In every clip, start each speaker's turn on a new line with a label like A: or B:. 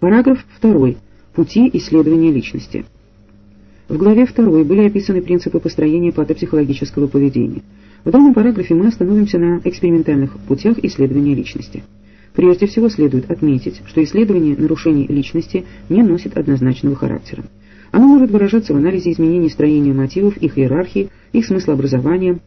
A: Параграф 2. Пути исследования личности. В главе 2 были описаны принципы построения патопсихологического поведения. В данном параграфе мы остановимся на экспериментальных путях исследования личности. Прежде всего следует отметить, что исследование нарушений личности не носит однозначного характера. Оно может выражаться в анализе изменений строения мотивов, их иерархии, их смыслообразования,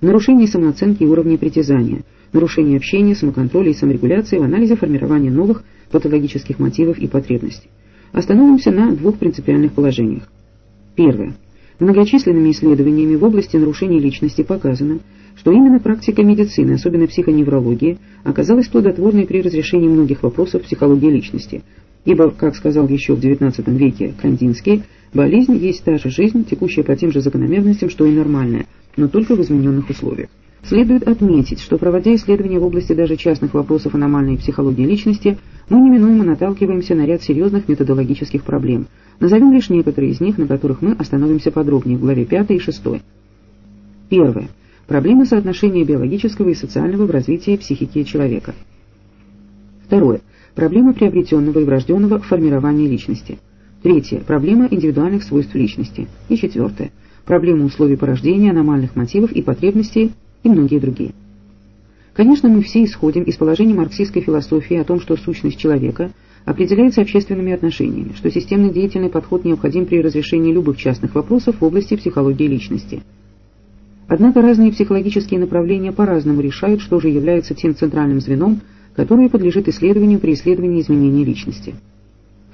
A: нарушении самооценки и уровня притязания, нарушении общения, самоконтроля и саморегуляции в анализе формирования новых патологических мотивов и потребностей. Остановимся на двух принципиальных положениях. Первое. Многочисленными исследованиями в области нарушений личности показано, что именно практика медицины, особенно психоневрологии, оказалась плодотворной при разрешении многих вопросов психологии личности, ибо, как сказал еще в XIX веке Кандинский, болезнь есть та же жизнь, текущая по тем же закономерностям, что и нормальная, но только в измененных условиях. Следует отметить, что проводя исследования в области даже частных вопросов аномальной психологии личности, мы неминуемо наталкиваемся на ряд серьезных методологических проблем. Назовем лишь некоторые из них, на которых мы остановимся подробнее в главе 5 и 6. Первое. Проблема соотношения биологического и социального в развитии психики человека. Второе. Проблема приобретенного и врожденного формирования личности. Третье. Проблема индивидуальных свойств личности. И четвертое. Проблема условий порождения, аномальных мотивов и потребностей и многие другие. Конечно, мы все исходим из положения марксистской философии о том, что сущность человека определяется общественными отношениями, что системный деятельный подход необходим при разрешении любых частных вопросов в области психологии личности – Однако разные психологические направления по-разному решают, что же является тем центральным звеном, которое подлежит исследованию при исследовании изменений личности.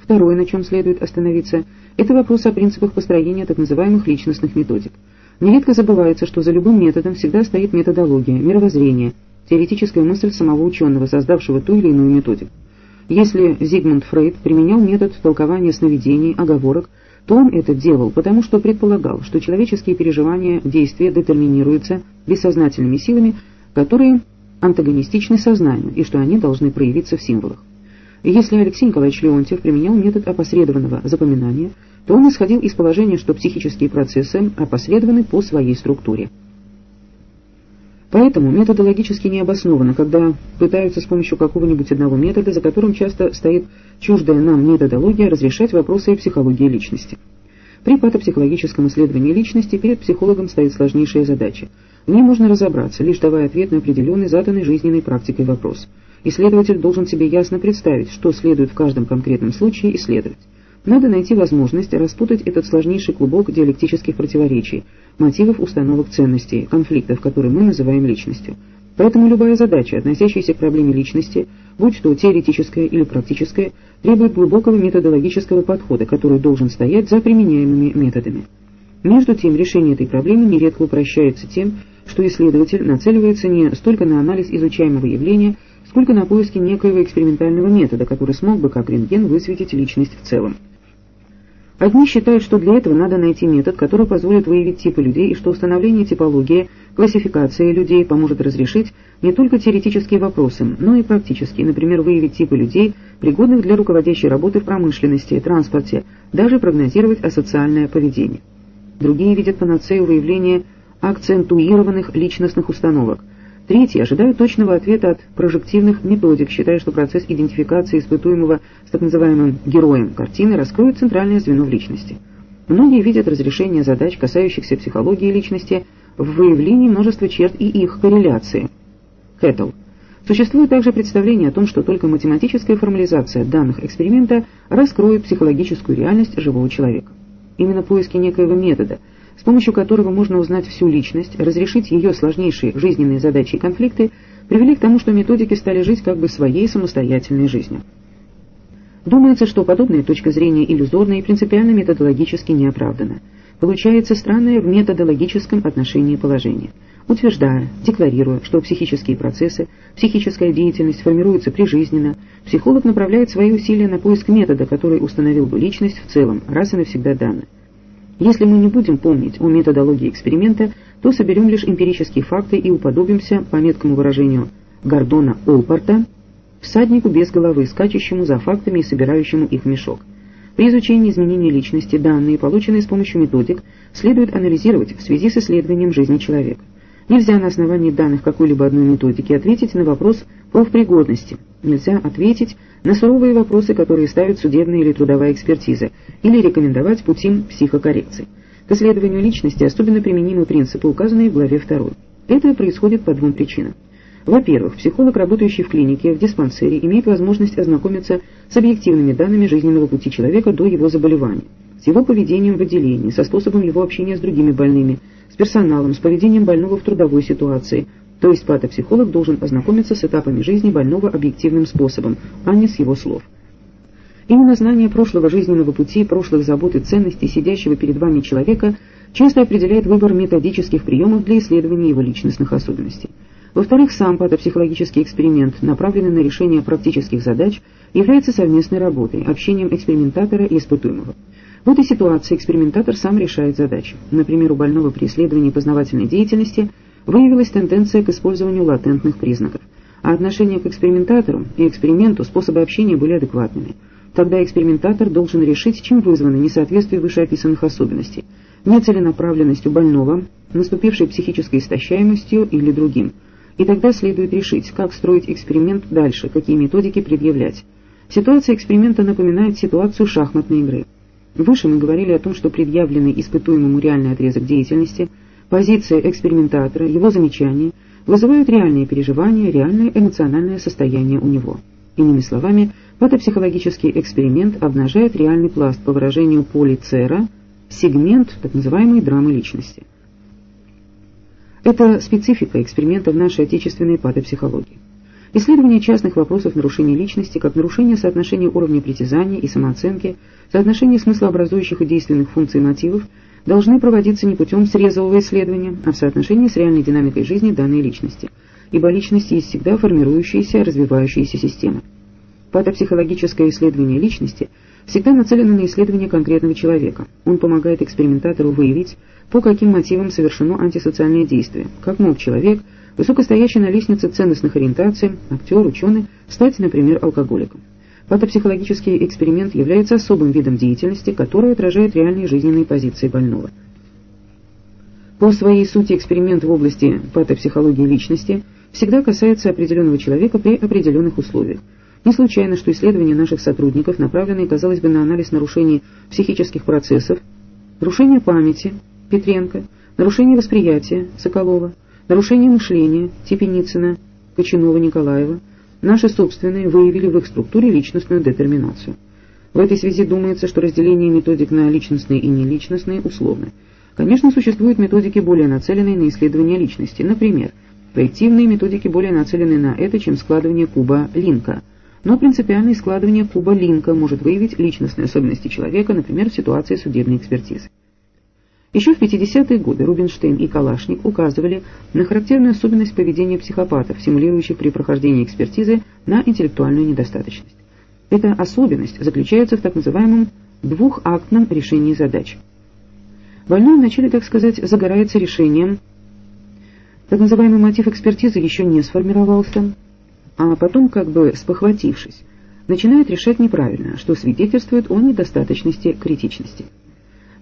A: Второе, на чем следует остановиться, это вопрос о принципах построения так называемых личностных методик. Нередко забывается, что за любым методом всегда стоит методология, мировоззрение, теоретическая мысль самого ученого, создавшего ту или иную методику. Если Зигмунд Фрейд применял метод толкования сновидений, оговорок, то он это делал, потому что предполагал, что человеческие переживания, действия детерминируются бессознательными силами, которые антагонистичны сознанию, и что они должны проявиться в символах. Если Алексей Николаевич Леонтьев применял метод опосредованного запоминания, то он исходил из положения, что психические процессы опосредованы по своей структуре. Поэтому методологически необоснованно, когда пытаются с помощью какого-нибудь одного метода, за которым часто стоит чуждая нам методология, разрешать вопросы психологии личности. При патопсихологическом исследовании личности перед психологом стоит сложнейшая задача. В ней можно разобраться, лишь давая ответ на определенный заданный жизненной практикой вопрос. Исследователь должен себе ясно представить, что следует в каждом конкретном случае исследовать. Надо найти возможность распутать этот сложнейший клубок диалектических противоречий, мотивов установок ценностей, конфликтов, которые мы называем личностью. Поэтому любая задача, относящаяся к проблеме личности, будь то теоретическая или практическая, требует глубокого методологического подхода, который должен стоять за применяемыми методами. Между тем, решение этой проблемы нередко упрощается тем, что исследователь нацеливается не столько на анализ изучаемого явления, сколько на поиски некоего экспериментального метода, который смог бы, как рентген, высветить личность в целом. Одни считают, что для этого надо найти метод, который позволит выявить типы людей, и что установление типологии, классификация людей поможет разрешить не только теоретические вопросы, но и практические, например, выявить типы людей, пригодных для руководящей работы в промышленности, транспорте, даже прогнозировать асоциальное поведение. Другие видят панацею выявления акцентуированных личностных установок – Третьи ожидают точного ответа от прожективных методик, считая, что процесс идентификации испытуемого с так называемым героем картины раскроет центральное звено в личности. Многие видят разрешение задач, касающихся психологии личности, в выявлении множества черт и их корреляции. Хэттл. Существует также представление о том, что только математическая формализация данных эксперимента раскроет психологическую реальность живого человека. Именно поиски некоего метода – с помощью которого можно узнать всю личность, разрешить ее сложнейшие жизненные задачи и конфликты, привели к тому, что методики стали жить как бы своей самостоятельной жизнью. Думается, что подобная точка зрения иллюзорна и принципиально методологически неоправдана. Получается странное в методологическом отношении положение. Утверждая, декларируя, что психические процессы, психическая деятельность формируются прижизненно, психолог направляет свои усилия на поиск метода, который установил бы личность в целом, раз и навсегда данно. Если мы не будем помнить о методологии эксперимента, то соберем лишь эмпирические факты и уподобимся, по меткому выражению Гордона Олпорта, всаднику без головы, скачущему за фактами и собирающему их в мешок. При изучении изменений личности данные, полученные с помощью методик, следует анализировать в связи с исследованием жизни человека. Нельзя на основании данных какой-либо одной методики ответить на вопрос профпригодности, нельзя ответить на суровые вопросы, которые ставят судебная или трудовая экспертиза, или рекомендовать путем психокоррекции. К исследованию личности особенно применимы принципы, указанные в главе 2. Это происходит по двум причинам. Во-первых, психолог, работающий в клинике, в диспансере, имеет возможность ознакомиться с объективными данными жизненного пути человека до его заболевания, с его поведением в отделении, со способом его общения с другими больными, с персоналом, с поведением больного в трудовой ситуации, то есть патопсихолог должен ознакомиться с этапами жизни больного объективным способом, а не с его слов. Именно знание прошлого жизненного пути, прошлых забот и ценностей сидящего перед вами человека часто определяет выбор методических приемов для исследования его личностных особенностей. Во-вторых, сам патопсихологический эксперимент, направленный на решение практических задач, является совместной работой, общением экспериментатора и испытуемого. В этой ситуации экспериментатор сам решает задачи. Например, у больного при исследовании познавательной деятельности – выявилась тенденция к использованию латентных признаков, а отношение к экспериментатору и эксперименту способы общения были адекватными. Тогда экспериментатор должен решить, чем вызвано несоответствие вышеописанных особенностей, нецеленаправленностью больного, наступившей психической истощаемостью или другим. И тогда следует решить, как строить эксперимент дальше, какие методики предъявлять. Ситуация эксперимента напоминает ситуацию шахматной игры. Выше мы говорили о том, что предъявленный испытуемому реальный отрезок деятельности – Позиция экспериментатора, его замечания вызывают реальные переживания, реальное эмоциональное состояние у него. Иными словами, патопсихологический эксперимент обнажает реальный пласт по выражению Поли Цера, сегмент так называемой драмы личности. Это специфика эксперимента в нашей отечественной патопсихологии. Исследование частных вопросов нарушения личности, как нарушение соотношения уровня притязания и самооценки, соотношения смыслообразующих и действенных функций мотивов – должны проводиться не путем срезового исследования, а в соотношении с реальной динамикой жизни данной личности, ибо личность есть всегда формирующаяся, развивающаяся система. Патопсихологическое исследование личности всегда нацелено на исследование конкретного человека. Он помогает экспериментатору выявить, по каким мотивам совершено антисоциальное действие, как мог человек, высокостоящий на лестнице ценностных ориентаций, актер, ученый, стать, например, алкоголиком. Патопсихологический эксперимент является особым видом деятельности, который отражает реальные жизненные позиции больного. По своей сути эксперимент в области патопсихологии личности всегда касается определенного человека при определенных условиях. Не случайно, что исследования наших сотрудников, направленные, казалось бы, на анализ нарушений психических процессов, нарушение памяти Петренко, нарушение восприятия Соколова, нарушение мышления Типеницына, Кочанова, Николаева – Наши собственные выявили в их структуре личностную детерминацию. В этой связи думается, что разделение методик на личностные и неличностные условны. Конечно, существуют методики, более нацеленные на исследование личности. Например, проективные методики более нацелены на это, чем складывание куба Линка. Но принципиальное складывание куба Линка может выявить личностные особенности человека, например, в ситуации судебной экспертизы. Еще в 50-е годы Рубинштейн и Калашник указывали на характерную особенность поведения психопатов, симулирующих при прохождении экспертизы на интеллектуальную недостаточность. Эта особенность заключается в так называемом двухактном решении задач. Больной вначале, так сказать, загорается решением, так называемый мотив экспертизы еще не сформировался, а потом, как бы спохватившись, начинает решать неправильно, что свидетельствует о недостаточности критичности.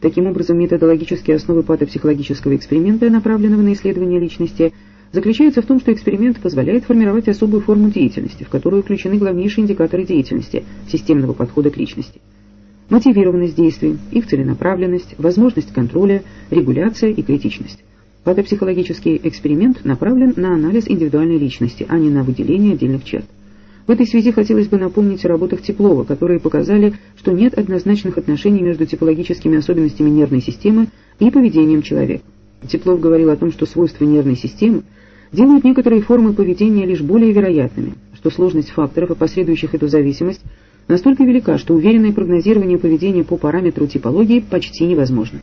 A: Таким образом, методологические основы патопсихологического эксперимента, направленного на исследование личности, заключаются в том, что эксперимент позволяет формировать особую форму деятельности, в которую включены главнейшие индикаторы деятельности системного подхода к личности. Мотивированность действий, их целенаправленность, возможность контроля, регуляция и критичность. Патопсихологический эксперимент направлен на анализ индивидуальной личности, а не на выделение отдельных черт. В этой связи хотелось бы напомнить о работах Теплова, которые показали, что нет однозначных отношений между типологическими особенностями нервной системы и поведением человека. Теплов говорил о том, что свойства нервной системы делают некоторые формы поведения лишь более вероятными, что сложность факторов, опосредующих эту зависимость, настолько велика, что уверенное прогнозирование поведения по параметру типологии почти невозможно.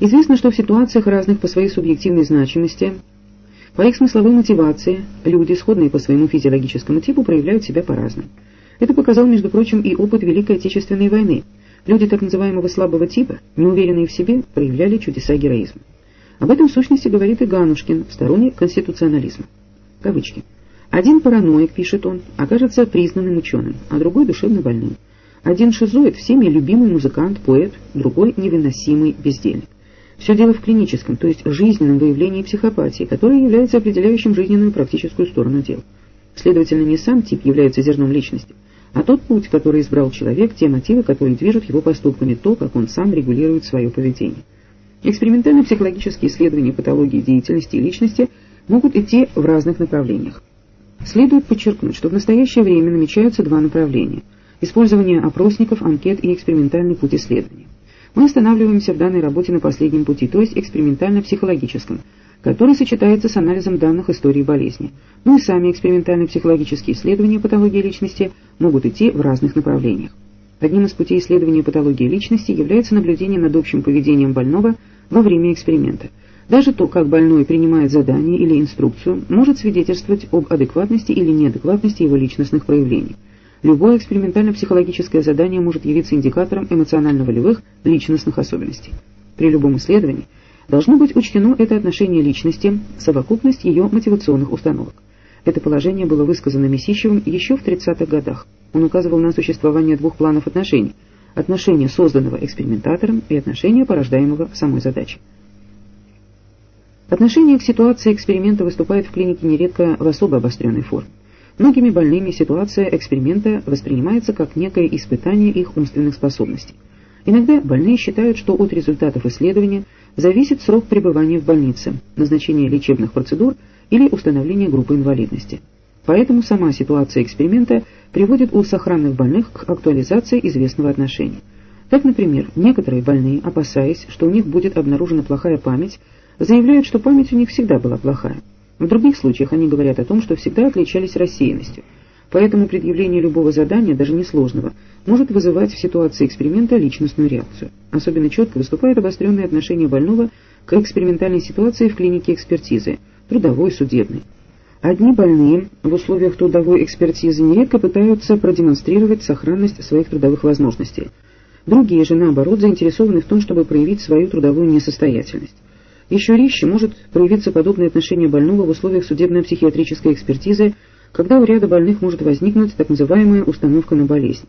A: Известно, что в ситуациях разных по своей субъективной значимости по их смысловой мотивации люди, сходные по своему физиологическому типу, проявляют себя по-разному. Это показал, между прочим, и опыт Великой Отечественной войны. Люди так называемого слабого типа, неуверенные в себе, проявляли чудеса героизма. Об этом в сущности говорит и Ганушкин в стороне конституционализма. Кавычки. Один параноик, пишет он, окажется признанным ученым, а другой душевно больным. Один шизоид, всеми любимый музыкант, поэт, другой невыносимый бездельник. Все дело в клиническом, то есть жизненном выявлении психопатии, которое является определяющим жизненную практическую сторону дел. Следовательно, не сам тип является зерном личности, а тот путь, который избрал человек, те мотивы, которые движут его поступками, то, как он сам регулирует свое поведение. Экспериментально-психологические исследования патологии деятельности и личности могут идти в разных направлениях. Следует подчеркнуть, что в настоящее время намечаются два направления – использование опросников, анкет и экспериментальный путь исследования. Мы останавливаемся в данной работе на последнем пути, то есть экспериментально-психологическом, который сочетается с анализом данных истории болезни. Ну и сами экспериментально-психологические исследования патологии личности могут идти в разных направлениях. Одним из путей исследования патологии личности является наблюдение над общим поведением больного во время эксперимента. Даже то, как больной принимает задание или инструкцию, может свидетельствовать об адекватности или неадекватности его личностных проявлений. Любое экспериментально-психологическое задание может явиться индикатором эмоционально-волевых личностных особенностей. При любом исследовании должно быть учтено это отношение личности, совокупность ее мотивационных установок. Это положение было высказано Месищевым еще в 30-х годах. Он указывал на существование двух планов отношений – отношения, созданного экспериментатором, и отношения, порождаемого самой задачей. Отношение к ситуации эксперимента выступает в клинике нередко в особо обостренной форме. Многими больными ситуация эксперимента воспринимается как некое испытание их умственных способностей. Иногда больные считают, что от результатов исследования зависит срок пребывания в больнице, назначение лечебных процедур или установление группы инвалидности. Поэтому сама ситуация эксперимента приводит у сохранных больных к актуализации известного отношения. Так, например, некоторые больные, опасаясь, что у них будет обнаружена плохая память, заявляют, что память у них всегда была плохая. В других случаях они говорят о том, что всегда отличались рассеянностью. Поэтому предъявление любого задания, даже несложного, может вызывать в ситуации эксперимента личностную реакцию. Особенно четко выступает обостренное отношение больного к экспериментальной ситуации в клинике экспертизы, трудовой, судебной. Одни больные в условиях трудовой экспертизы нередко пытаются продемонстрировать сохранность своих трудовых возможностей. Другие же, наоборот, заинтересованы в том, чтобы проявить свою трудовую несостоятельность. Еще резче может проявиться подобное отношение больного в условиях судебно-психиатрической экспертизы, когда у ряда больных может возникнуть так называемая установка на болезнь.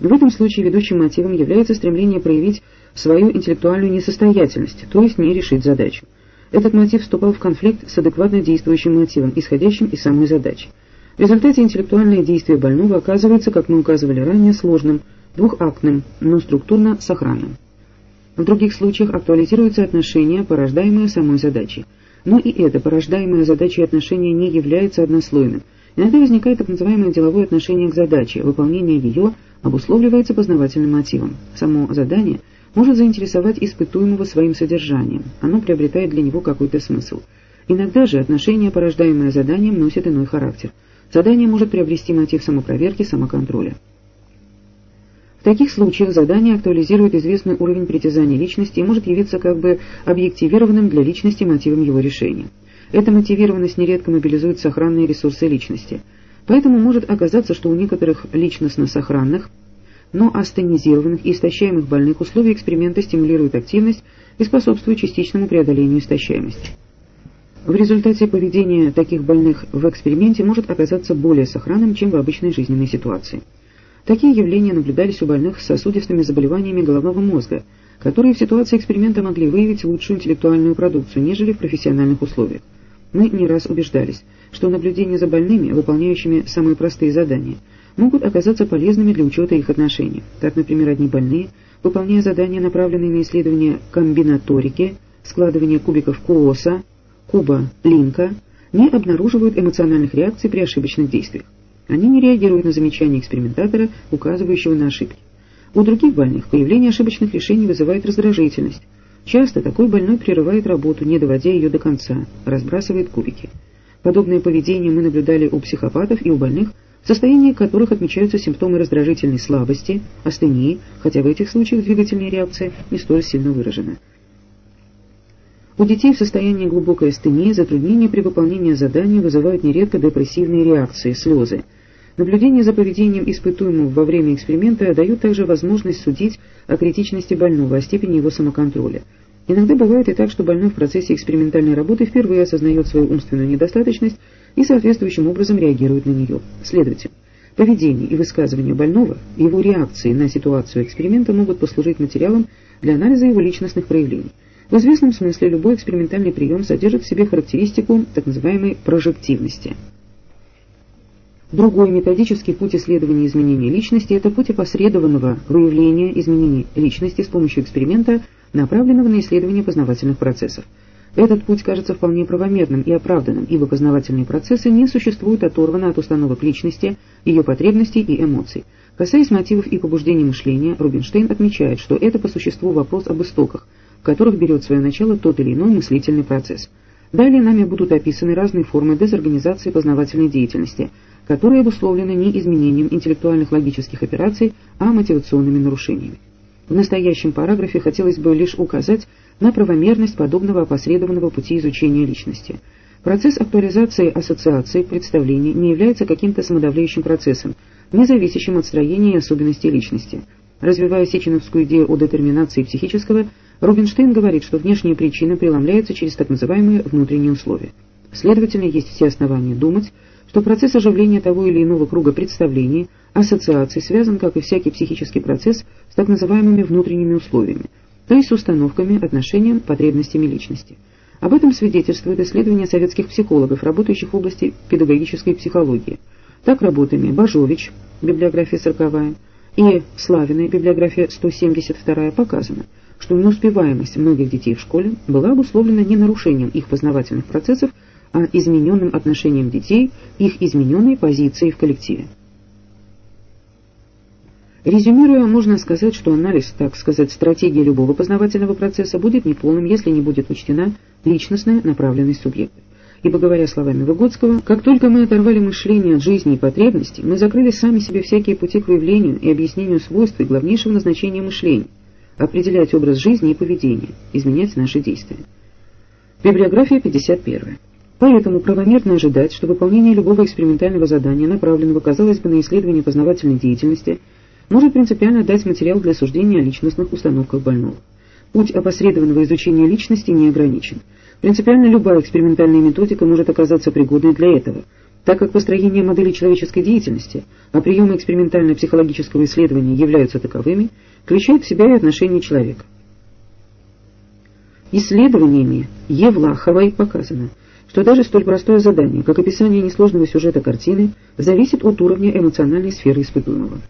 A: В этом случае ведущим мотивом является стремление проявить свою интеллектуальную несостоятельность, то есть не решить задачу. Этот мотив вступал в конфликт с адекватно действующим мотивом, исходящим из самой задачи. В результате интеллектуальное действие больного оказывается, как мы указывали ранее, сложным, двухактным, но структурно сохранным. В других случаях актуализируются отношения, порождаемые самой задачей. Но и это, порождаемое задачей отношение не является однослойным. Иногда возникает так называемое деловое отношение к задаче, выполнение ее обусловливается познавательным мотивом. Само задание может заинтересовать испытуемого своим содержанием, оно приобретает для него какой-то смысл. Иногда же отношение, порождаемое заданием, носит иной характер. Задание может приобрести мотив самопроверки, самоконтроля. В таких случаях задание актуализирует известный уровень притязаний личности и может явиться как бы объективированным для личности мотивом его решения. Эта мотивированность нередко мобилизует сохранные ресурсы личности. Поэтому может оказаться, что у некоторых личностно-сохранных, но астенизированных и истощаемых больных условия эксперимента стимулируют активность и способствуют частичному преодолению истощаемости. В результате поведение таких больных в эксперименте может оказаться более сохранным, чем в обычной жизненной ситуации. Такие явления наблюдались у больных с сосудистыми заболеваниями головного мозга, которые в ситуации эксперимента могли выявить лучшую интеллектуальную продукцию, нежели в профессиональных условиях. Мы не раз убеждались, что наблюдения за больными, выполняющими самые простые задания, могут оказаться полезными для учета их отношений. Так, например, одни больные, выполняя задания, направленные на исследование комбинаторики, складывание кубиков Кооса, куба Линка, не обнаруживают эмоциональных реакций при ошибочных действиях. Они не реагируют на замечания экспериментатора, указывающего на ошибки. У других больных появление ошибочных решений вызывает раздражительность. Часто такой больной прерывает работу, не доводя ее до конца, разбрасывает кубики. Подобное поведение мы наблюдали у психопатов и у больных, в состоянии которых отмечаются симптомы раздражительной слабости, астении, хотя в этих случаях двигательная реакция не столь сильно выражена. У детей в состоянии глубокой астении затруднения при выполнении задания вызывают нередко депрессивные реакции, слезы. Наблюдение за поведением испытуемого во время эксперимента дают также возможность судить о критичности больного, о степени его самоконтроля. Иногда бывает и так, что больной в процессе экспериментальной работы впервые осознает свою умственную недостаточность и соответствующим образом реагирует на нее. Следовательно, поведение и высказывание больного, его реакции на ситуацию эксперимента могут послужить материалом для анализа его личностных проявлений. В известном смысле любой экспериментальный прием содержит в себе характеристику так называемой прожективности. Другой методический путь исследования изменений личности – это путь опосредованного выявления изменений личности с помощью эксперимента, направленного на исследование познавательных процессов. Этот путь кажется вполне правомерным и оправданным, ибо познавательные процессы не существуют оторванно от установок личности, ее потребностей и эмоций. Касаясь мотивов и побуждений мышления, Рубинштейн отмечает, что это по существу вопрос об истоках, которых берет свое начало тот или иной мыслительный процесс. Далее нами будут описаны разные формы дезорганизации познавательной деятельности – которые обусловлены не изменением интеллектуальных логических операций, а мотивационными нарушениями. В настоящем параграфе хотелось бы лишь указать на правомерность подобного опосредованного пути изучения личности. Процесс актуализации ассоциаций представлений не является каким-то самодавляющим процессом, не зависящим от строения и особенностей личности. Развивая сеченовскую идею о детерминации психического, Рубинштейн говорит, что внешняя причина преломляется через так называемые внутренние условия. Следовательно, есть все основания думать, что процесс оживления того или иного круга представлений, ассоциаций связан, как и всякий психический процесс, с так называемыми внутренними условиями, то есть с установками, отношением, потребностями личности. Об этом свидетельствует исследование советских психологов, работающих в области педагогической психологии. Так работами Бажович, библиография 40 и Славиной, библиография 172 показано, что неуспеваемость многих детей в школе была обусловлена не нарушением их познавательных процессов, а измененным отношением детей, их измененной позицией в коллективе. Резюмируя, можно сказать, что анализ, так сказать, стратегии любого познавательного процесса будет неполным, если не будет учтена личностная направленность субъекта. Ибо, говоря словами Выгодского, как только мы оторвали мышление от жизни и потребностей, мы закрыли сами себе всякие пути к выявлению и объяснению свойств и главнейшего назначения мышления, определять образ жизни и поведения, изменять наши действия. Библиография 51. Поэтому правомерно ожидать, что выполнение любого экспериментального задания, направленного, казалось бы, на исследование познавательной деятельности, может принципиально дать материал для суждения о личностных установках больного. Путь опосредованного изучения личности не ограничен. Принципиально любая экспериментальная методика может оказаться пригодной для этого, так как построение модели человеческой деятельности, а приемы экспериментально-психологического исследования являются таковыми, включает в себя и отношение человека. Исследованиями Евлаховой показано – что даже столь простое задание, как описание несложного сюжета картины, зависит от уровня эмоциональной сферы испытуемого.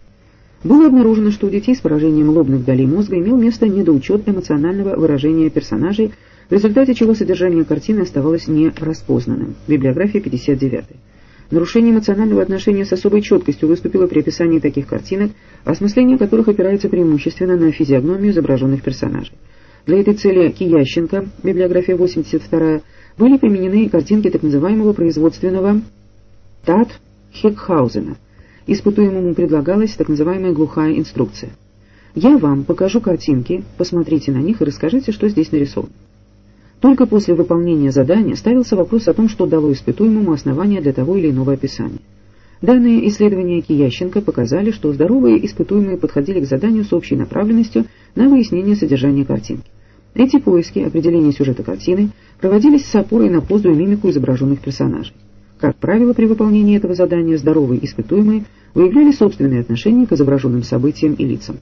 A: Было обнаружено, что у детей с поражением лобных долей мозга имел место недоучет эмоционального выражения персонажей, в результате чего содержание картины оставалось не распознанным. Библиография 59. Нарушение эмоционального отношения с особой четкостью выступило при описании таких картинок, осмысление которых опирается преимущественно на физиогномию изображенных персонажей. Для этой цели Киященко, библиография 82 были применены картинки так называемого производственного Тат Хекхаузена. Испытуемому предлагалась так называемая глухая инструкция. Я вам покажу картинки, посмотрите на них и расскажите, что здесь нарисовано. Только после выполнения задания ставился вопрос о том, что дало испытуемому основание для того или иного описания. Данные исследования Киященко показали, что здоровые испытуемые подходили к заданию с общей направленностью на выяснение содержания картинки. Эти поиски определения сюжета картины проводились с опорой на позу и мимику изображенных персонажей. Как правило, при выполнении этого задания здоровые испытуемые выявляли собственные отношения к изображенным событиям и лицам.